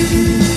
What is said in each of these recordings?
you.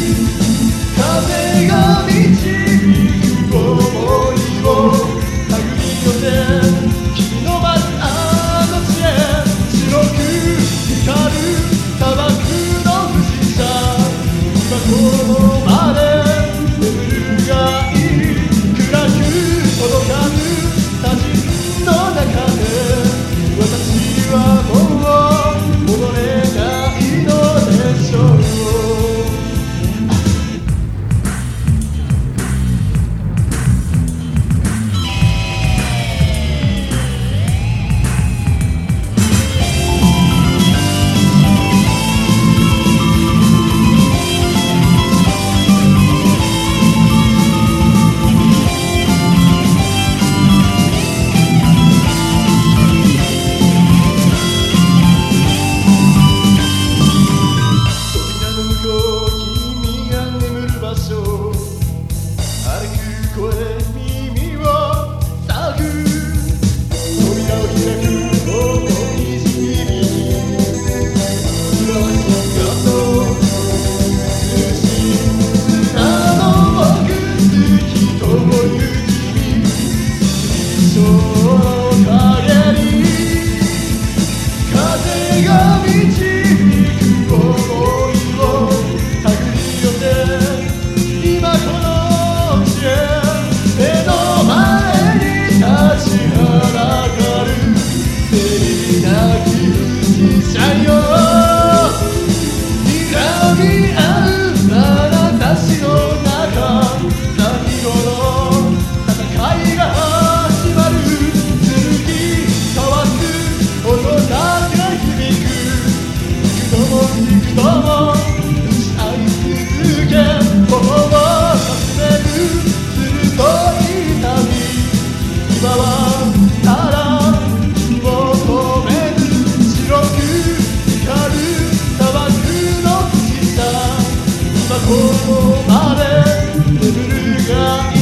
の富士山今この場で眠るがいい